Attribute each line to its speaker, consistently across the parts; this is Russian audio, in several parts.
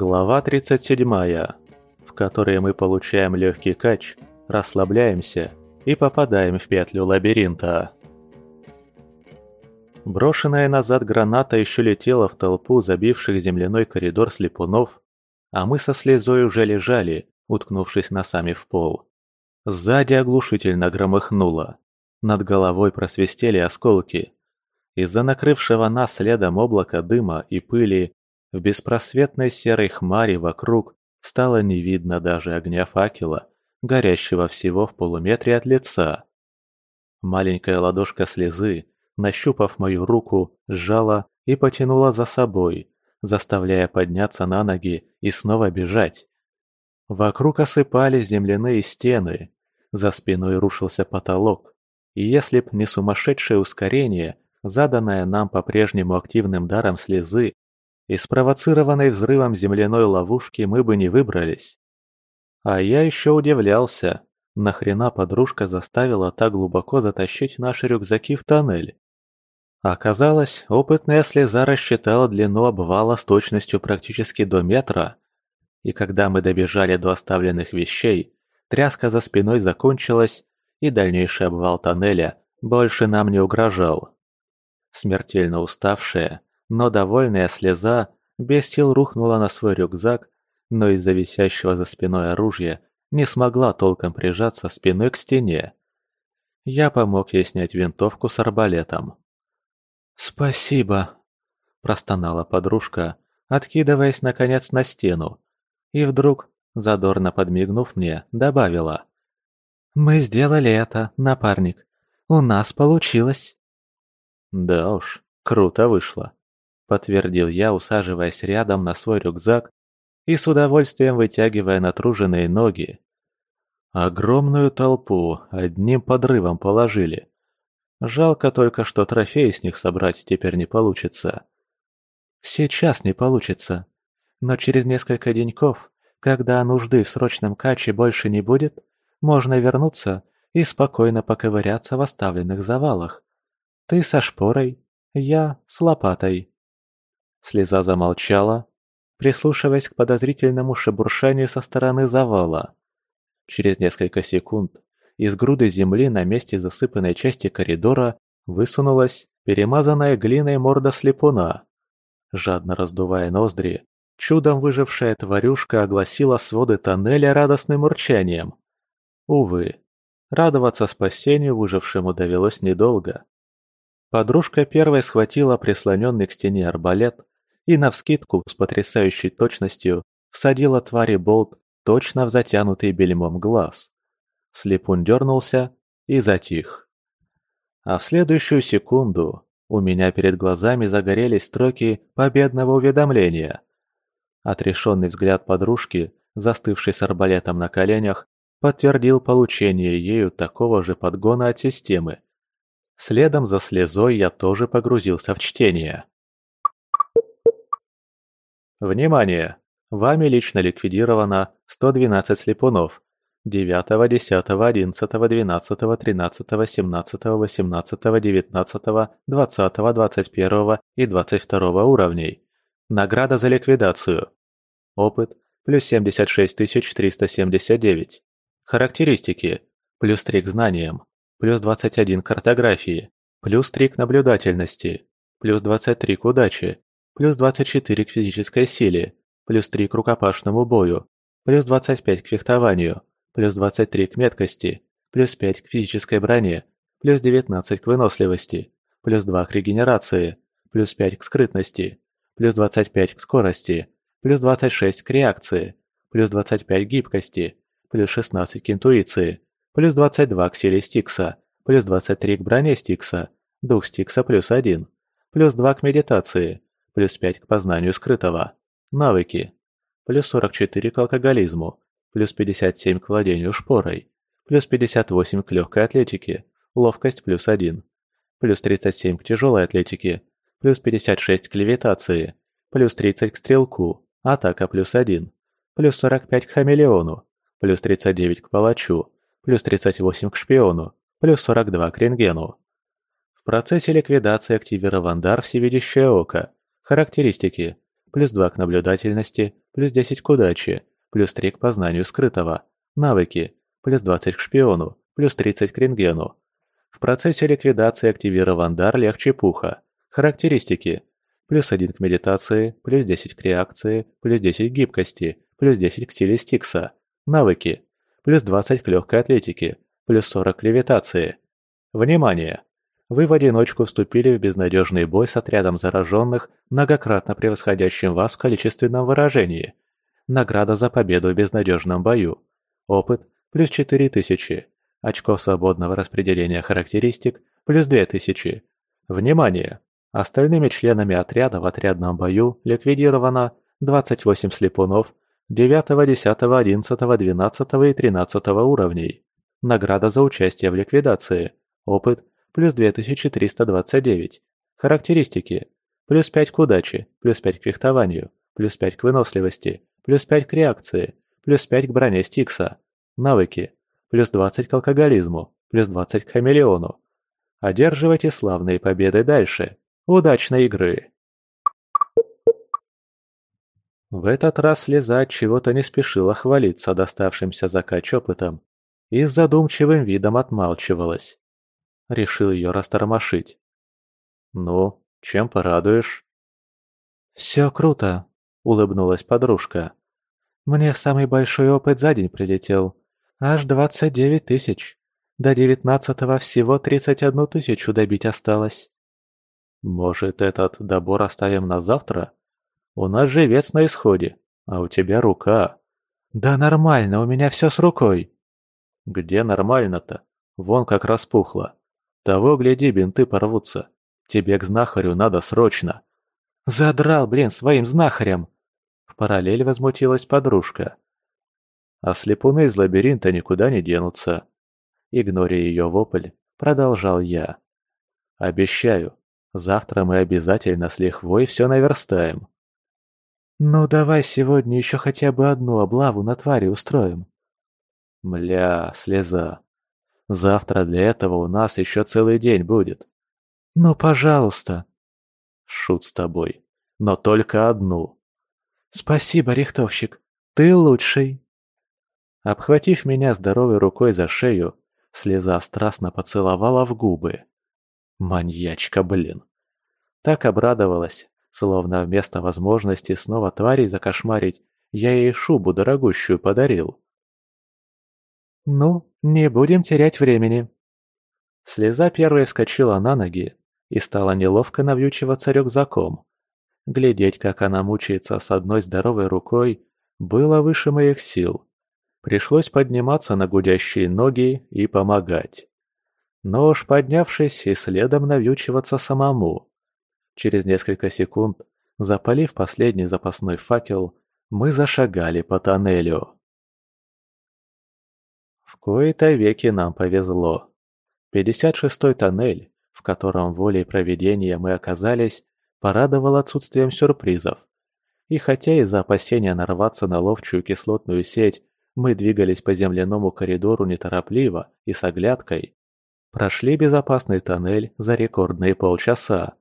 Speaker 1: Глава 37, в которой мы получаем легкий кач, расслабляемся и попадаем в петлю лабиринта. Брошенная назад граната еще летела в толпу забивших земляной коридор слепунов, а мы со слезой уже лежали, уткнувшись носами в пол. Сзади оглушительно громыхнуло. Над головой просвистели осколки. Из-за накрывшего нас следом облака дыма и пыли в беспросветной серой хмари вокруг стало не видно даже огня факела, горящего всего в полуметре от лица. Маленькая ладошка слезы, нащупав мою руку, сжала и потянула за собой, заставляя подняться на ноги и снова бежать. Вокруг осыпались земляные стены, за спиной рушился потолок, и если б не сумасшедшее ускорение, заданное нам по-прежнему активным даром слезы, из спровоцированной взрывом земляной ловушки мы бы не выбрались. А я еще удивлялся, нахрена подружка заставила так глубоко затащить наши рюкзаки в тоннель. Оказалось, опытная слеза рассчитала длину обвала с точностью практически до метра. И когда мы добежали до оставленных вещей, тряска за спиной закончилась, и дальнейший обвал тоннеля больше нам не угрожал. Смертельно уставшая, но довольная слеза без сил рухнула на свой рюкзак, но из-за висящего за спиной оружия не смогла толком прижаться спиной к стене. Я помог ей снять винтовку с арбалетом. «Спасибо», – простонала подружка, откидываясь наконец на стену, и вдруг, задорно подмигнув мне, добавила. «Мы сделали это, напарник. У нас получилось». «Да уж, круто вышло», – подтвердил я, усаживаясь рядом на свой рюкзак и с удовольствием вытягивая натруженные ноги. Огромную толпу одним подрывом положили. Жалко только, что трофеи с них собрать теперь не получится. Сейчас не получится. Но через несколько деньков, когда нужды в срочном каче больше не будет, можно вернуться и спокойно поковыряться в оставленных завалах. Ты со шпорой, я с лопатой. Слеза замолчала, прислушиваясь к подозрительному шебуршанию со стороны завала. Через несколько секунд из груды земли на месте засыпанной части коридора высунулась перемазанная глиной морда слепуна. Жадно раздувая ноздри, чудом выжившая тварюшка огласила своды тоннеля радостным урчанием. Увы, радоваться спасению выжившему довелось недолго. Подружка первой схватила прислоненный к стене арбалет и навскидку с потрясающей точностью всадила твари болт точно в затянутый бельмом глаз. Слепун дернулся и затих. А в следующую секунду у меня перед глазами загорелись строки победного уведомления. Отрешенный взгляд подружки, застывший с арбалетом на коленях, подтвердил получение ею такого же подгона от системы. Следом за слезой я тоже погрузился в чтение. Внимание! Вами лично ликвидировано 112 слепунов, 9, 10, 11, 12, 13, 17, 18, 19, 20, 21 и 22 уровней. Награда за ликвидацию. Опыт – плюс 76 379. Характеристики – плюс 3 к знаниям, плюс 21 к картографии, плюс 3 к наблюдательности, плюс 23 к удаче, плюс 24 к физической силе, плюс 3 к рукопашному бою, плюс 25 к фехтованию – плюс 23 к меткости, плюс 5 к физической броне, плюс 19 к выносливости, плюс 2 к регенерации, плюс 5 к скрытности, плюс 25 к скорости, плюс 26 к реакции, плюс 25 к гибкости, плюс 16 к интуиции, плюс 22 к силе Стикса, плюс 23 к броне Стикса, дух Стикса плюс 1, плюс 2 к медитации, плюс 5 к познанию скрытого, навыки, плюс 44 к алкоголизму, плюс 57 к владению шпорой, плюс 58 к легкой атлетике, ловкость плюс 1, плюс 37 к тяжелой атлетике, плюс 56 к левитации, плюс 30 к стрелку, атака плюс 1, плюс 45 к хамелеону, плюс 39 к палачу, плюс 38 к шпиону, плюс 42 к рентгену. В процессе ликвидации активирован дар «Всевидящее око». Характеристики. Плюс 2 к наблюдательности, плюс 10 к удаче, плюс 3 к познанию скрытого. Навыки, плюс 20 к шпиону, плюс 30 к рентгену. В процессе ликвидации активирован дар легче пуха. Характеристики. Плюс 1 к медитации, плюс 10 к реакции, плюс 10 к гибкости, плюс 10 к силе стикса. Навыки. Плюс 20 к легкой атлетике, плюс 40 к левитации. Внимание! Вы в одиночку вступили в безнадежный бой с отрядом зараженных, многократно превосходящим вас в количественном выражении. Награда за победу в безнадежном бою. Опыт – плюс 4000. Очков свободного распределения характеристик – плюс 2000. Внимание! Остальными членами отряда в отрядном бою ликвидировано 28 слепунов 9, 10, 11, 12 и 13 уровней. Награда за участие в ликвидации. Опыт – плюс 2329. Характеристики – плюс 5 к удаче, плюс 5 к фехтованию, плюс 5 к выносливости, плюс 5 к реакции, плюс 5 к броне Стикса. Навыки – плюс 20 к алкоголизму, плюс 20 к хамелеону. Одерживайте славные победы дальше. Удачной игры! В этот раз от чего-то не спешила хвалиться доставшимся закач опытом и с задумчивым видом отмалчивалась. Решил ее растормошить. «Ну, чем порадуешь?» «Все круто», — улыбнулась подружка. «Мне самый большой опыт за день прилетел. Аж двадцать девять тысяч. До девятнадцатого всего тридцать одну тысячу добить осталось». «Может, этот добор оставим на завтра? У нас же вес на исходе, а у тебя рука». «Да нормально, у меня все с рукой». «Где нормально-то? Вон как распухло. Того, гляди, бинты порвутся. Тебе к знахарю надо срочно». «Задрал, блин, своим знахарем!» В параллель возмутилась подружка. А слепуны из лабиринта никуда не денутся. Игноря ее вопль, продолжал я. Обещаю, Завтра мы обязательно с лихвой все наверстаем. Ну давай сегодня еще хотя бы одну облаву на твари устроим. Мля, слеза. Завтра для этого у нас еще целый день будет. Ну, пожалуйста. Шут с тобой. Но только одну. Спасибо, рихтовщик. Ты лучший. Обхватив меня здоровой рукой за шею, слеза страстно поцеловала в губы. Маньячка, блин. Так обрадовалась, словно вместо возможности снова тварей закошмарить, я ей шубу дорогущую подарил. «Ну, не будем терять времени». Слеза первой вскочила на ноги и стала неловко навьючиваться рюкзаком. Глядеть, как она мучается с одной здоровой рукой, было выше моих сил. Пришлось подниматься на гудящие ноги и помогать но уж поднявшись и следом навьючиваться самому. Через несколько секунд, запалив последний запасной факел, мы зашагали по тоннелю. В кои-то веки нам повезло. 56-й тоннель, в котором волей проведения мы оказались, порадовал отсутствием сюрпризов. И хотя из-за опасения нарваться на ловчую кислотную сеть мы двигались по земляному коридору неторопливо и с оглядкой, Прошли безопасный тоннель за рекордные полчаса.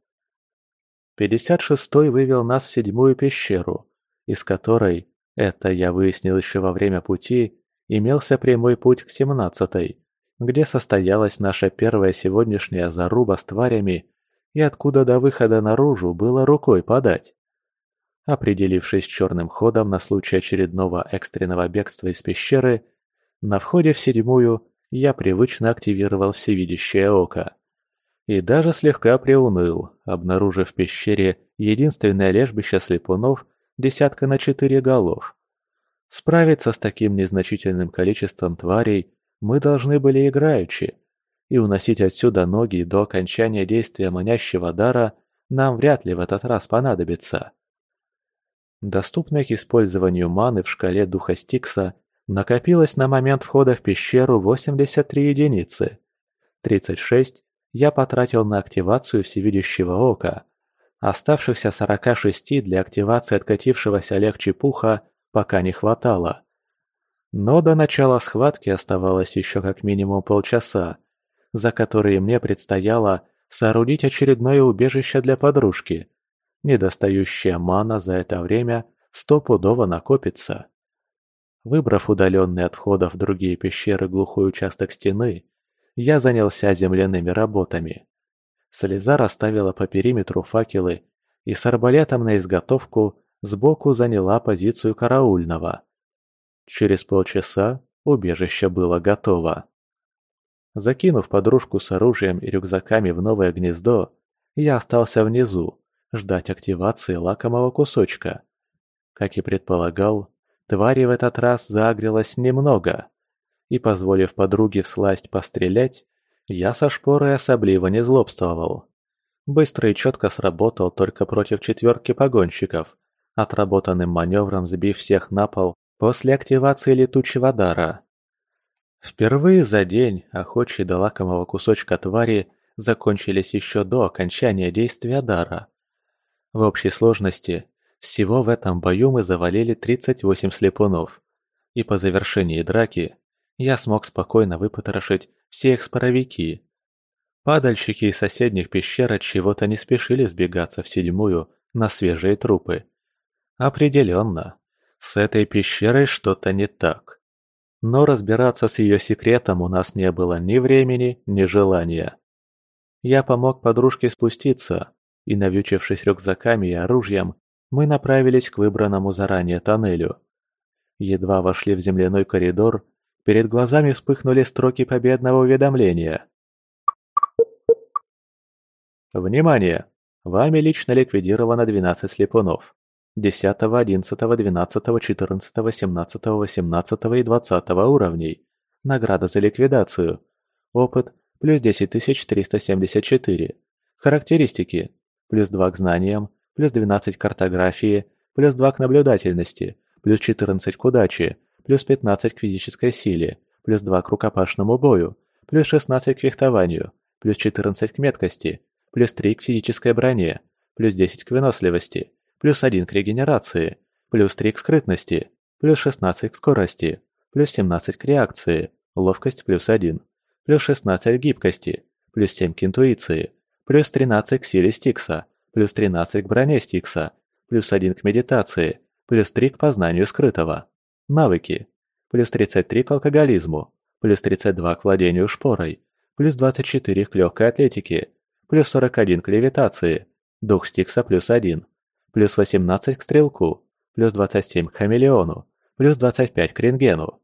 Speaker 1: 56-й вывел нас в седьмую пещеру, из которой, это я выяснил еще во время пути, имелся прямой путь к 17-й, где состоялась наша первая сегодняшняя заруба с тварями и откуда до выхода наружу было рукой подать. Определившись черным ходом на случай очередного экстренного бегства из пещеры, на входе в седьмую я привычно активировал всевидящее око. И даже слегка приуныл, обнаружив в пещере единственное лежбище слепунов десятка на четыре голов. Справиться с таким незначительным количеством тварей мы должны были играючи, и уносить отсюда ноги до окончания действия манящего дара нам вряд ли в этот раз понадобится. Доступной к использованию маны в шкале духа Стикса Накопилось на момент входа в пещеру 83 единицы. 36 я потратил на активацию всевидящего ока. Оставшихся 46 для активации откатившегося легче пуха пока не хватало. Но до начала схватки оставалось еще как минимум полчаса, за которые мне предстояло соорудить очередное убежище для подружки. Недостающая мана за это время стопудово накопится. Выбрав удаленный от входа в другие пещеры глухой участок стены, я занялся земляными работами. Слеза расставила по периметру факелы и с арбалетом на изготовку сбоку заняла позицию караульного. Через полчаса убежище было готово. Закинув подружку с оружием и рюкзаками в новое гнездо, я остался внизу, ждать активации лакомого кусочка. Как и предполагал, твари в этот раз загрелось немного. И, позволив подруге всласть пострелять, я со шпорой особливо не злобствовал. Быстро и четко сработал только против четверки погонщиков, отработанным маневром сбив всех на пол после активации летучего дара. Впервые за день охочие до лакомого кусочка твари закончились еще до окончания действия дара. В общей сложности всего в этом бою мы завалили 38 слепунов, и по завершении драки я смог спокойно выпотрошить все их споровики. Падальщики из соседних пещер от чего-то не спешили сбегаться в седьмую на свежие трупы. Определенно, с этой пещерой что-то не так. Но разбираться с ее секретом у нас не было ни времени, ни желания. Я помог подружке спуститься, и, навьючившись рюкзаками и оружием, мы направились к выбранному заранее тоннелю. Едва вошли в земляной коридор, перед глазами вспыхнули строки победного уведомления. Внимание! Вами лично ликвидировано 12 слепунов. 10, 11, 12, 14, 17, 18 и 20 уровней. Награда за ликвидацию. Опыт плюс 10374. Характеристики. Плюс 2 к знаниям, плюс 12 к картографии, плюс 2 к наблюдательности, плюс 14 к удаче, плюс 15 к физической силе, плюс 2 к рукопашному бою, плюс 16 к фехтованию, плюс 14 к меткости, плюс 3 к физической броне, плюс 10 к выносливости, плюс 1 к регенерации, плюс 3 к скрытности, плюс 16 к скорости, плюс 17 к реакции, ловкость плюс 1, плюс 16 к гибкости, плюс 7 к интуиции, плюс 13 к силе Стикса, плюс 13 к броне Стикса, плюс 1 к медитации, плюс 3 к познанию скрытого. Навыки. Плюс 33 к алкоголизму, плюс 32 к владению шпорой, плюс 24 к легкой атлетике, плюс 41 к левитации, дух Стикса плюс 1, плюс 18 к стрелку, плюс 27 к хамелеону, плюс 25 к рентгену.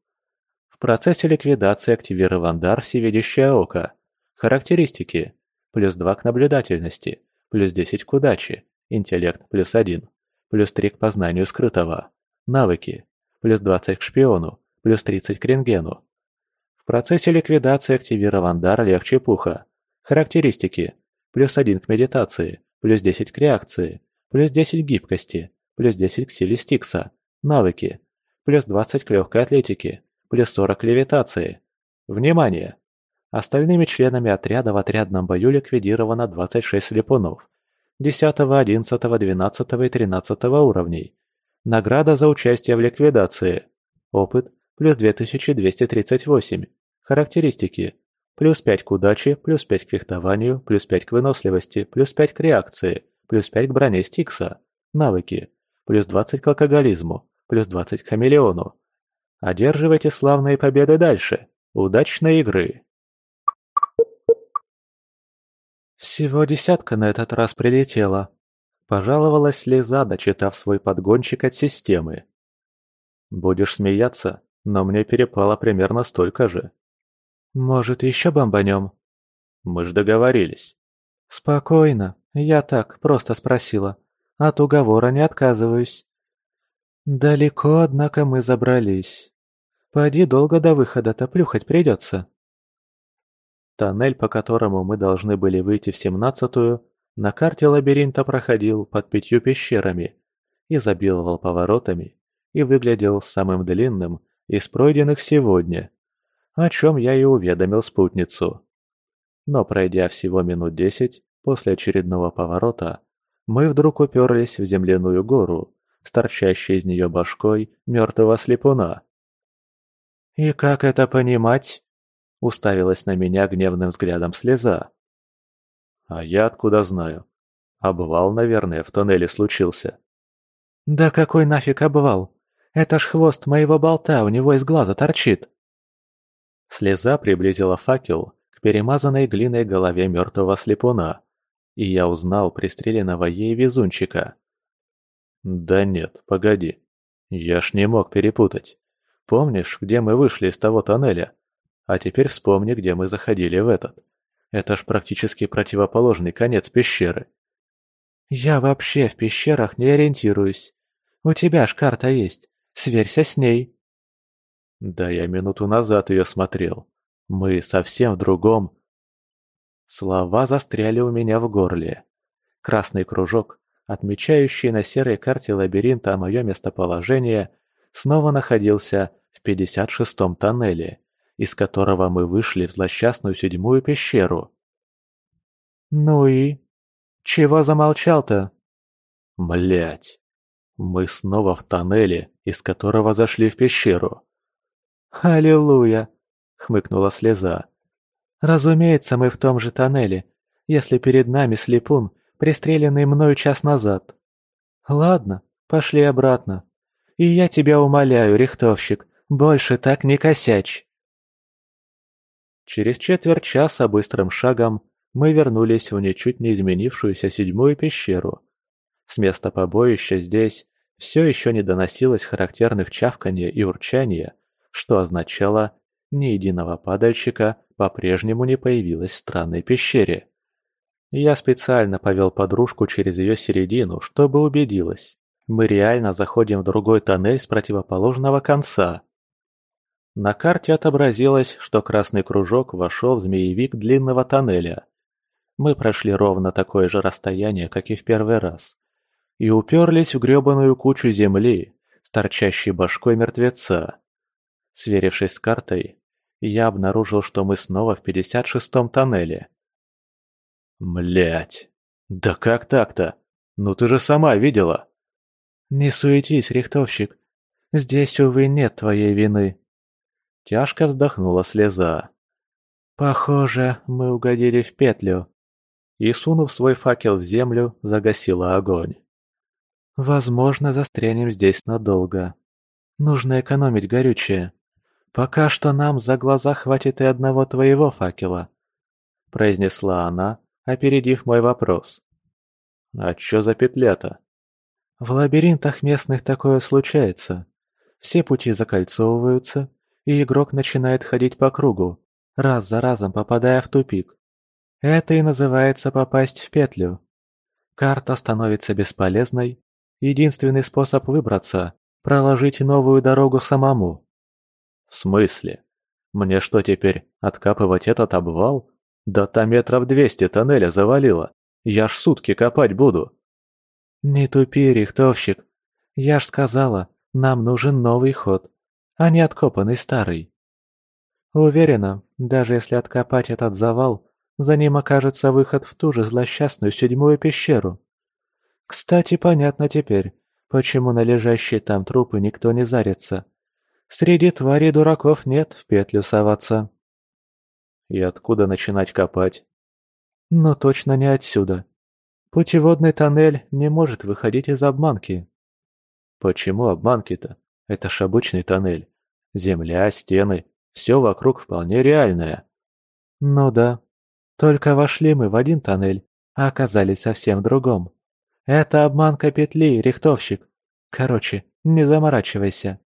Speaker 1: В процессе ликвидации активирован дар «Всевидящее око». Характеристики. Плюс 2 к наблюдательности, плюс 10 к удаче, интеллект плюс 1, плюс 3 к познанию скрытого, навыки, плюс 20 к шпиону, плюс 30 к рентгену. В процессе ликвидации активирован дар легче пуха. Характеристики. Плюс 1 к медитации, плюс 10 к реакции, плюс 10 к гибкости, плюс 10 к силе Стикса, навыки, плюс 20 к легкой атлетике, плюс 40 к левитации. Внимание! Остальными членами отряда в отрядном бою ликвидировано 26 слепунов. 10, 11, 12 и 13 уровней. Награда за участие в ликвидации. Опыт плюс 2238. Характеристики. Плюс 5 к удаче, плюс 5 к фехтованию, плюс 5 к выносливости, плюс 5 к реакции, плюс 5 к броне Стикса. Навыки. Плюс 20 к алкоголизму, плюс 20 к хамелеону. Одерживайте славные победы дальше. Удачной игры! «Всего десятка на этот раз прилетела», – пожаловалась слеза, дочитав свой подгончик от системы. «Будешь смеяться, но мне перепало примерно столько же». «Может, еще бомбанем?» «Мы ж договорились». «Спокойно, я так, просто спросила. От уговора не отказываюсь». «Далеко, однако, мы забрались. Поди долго до выхода-то плюхать придется». Тоннель, по которому мы должны были выйти в семнадцатую, на карте лабиринта проходил под пятью пещерами, изобиловал поворотами и выглядел самым длинным из пройденных сегодня, о чем я и уведомил спутницу. Но пройдя всего минут десять после очередного поворота, мы вдруг уперлись в земляную гору, с торчащей из нее башкой мертвого слепуна. «И как это понимать?» Уставилась на меня гневным взглядом слеза. А я откуда знаю? Обвал, наверное, в тоннеле случился. «Да какой нафиг обвал? Это ж хвост моего болта у него из глаза торчит!» Слеза приблизила факел к перемазанной глиной голове мертвого слепуна, и я узнал пристреленного ей везунчика. «Да нет, погоди. Я ж не мог перепутать. Помнишь, где мы вышли из того тоннеля? А теперь вспомни, где мы заходили в этот. Это ж практически противоположный конец пещеры. Я вообще в пещерах не ориентируюсь. У тебя ж карта есть. Сверься с ней. Да я минуту назад ее смотрел. Мы совсем в другом. Слова застряли у меня в горле. Красный кружок, отмечающий на серой карте лабиринта мое местоположение, снова находился в 56-м тоннеле из которого мы вышли в злосчастную седьмую пещеру. «Ну и? Чего замолчал-то?» Блять, мы снова в тоннеле, из которого зашли в пещеру. «Аллилуйя!» — хмыкнула слеза. «Разумеется, мы в том же тоннеле, если перед нами слепун, пристреленный мною час назад. Ладно, пошли обратно. И я тебя умоляю, рихтовщик, больше так не косячь!» Через четверть часа быстрым шагом мы вернулись в ничуть не изменившуюся седьмую пещеру. С места побоища здесь все еще не доносилось характерных чавканья и урчания, что означало, ни единого падальщика по-прежнему не появилось в странной пещере. Я специально повел подружку через ее середину, чтобы убедилась. Мы реально заходим в другой тоннель с противоположного конца. На карте отобразилось, что красный кружок вошел в змеевик длинного тоннеля. Мы прошли ровно такое же расстояние, как и в первый раз. И уперлись в гребаную кучу земли с торчащей башкой мертвеца. Сверившись с картой, я обнаружил, что мы снова в 56-м тоннеле. Млять, да как так-то? Ну ты же сама видела. Не суетись, рихтовщик. Здесь, увы, нет твоей вины. Тяжко вздохнула слеза. «Похоже, мы угодили в петлю». И, сунув свой факел в землю, загасила огонь. «Возможно, застрянем здесь надолго. Нужно экономить горючее. Пока что нам за глаза хватит и одного твоего факела», — произнесла она, опередив мой вопрос. «А чё за петля-то?» «В лабиринтах местных такое случается. Все пути закольцовываются, и игрок начинает ходить по кругу, раз за разом попадая в тупик. Это и называется попасть в петлю. Карта становится бесполезной. Единственный способ выбраться – проложить новую дорогу самому. В смысле? Мне что теперь, откапывать этот обвал? Да там метров двести тоннеля завалило. Я ж сутки копать буду. Не тупи, рихтовщик. Я ж сказала, нам нужен новый ход а не откопанный старый. Уверена, даже если откопать этот завал, за ним окажется выход в ту же злосчастную седьмую пещеру. Кстати, понятно теперь, почему на лежащие там трупы никто не зарится. Среди тварей дураков нет в петлю соваться. И откуда начинать копать? Но точно не отсюда. Путеводный тоннель не может выходить из обманки. Почему обманки-то? Это ж обычный тоннель. Земля, стены, все вокруг вполне реальное. Ну да. Только вошли мы в один тоннель, а оказались совсем другом. Это обманка петли, рихтовщик. Короче, не заморачивайся.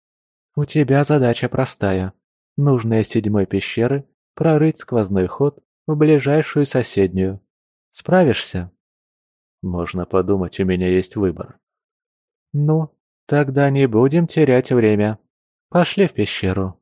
Speaker 1: У тебя задача простая. Нужно из седьмой пещеры прорыть сквозной ход в ближайшую соседнюю. Справишься? Можно подумать, у меня есть выбор. Ну, Тогда не будем терять время. Пошли в пещеру.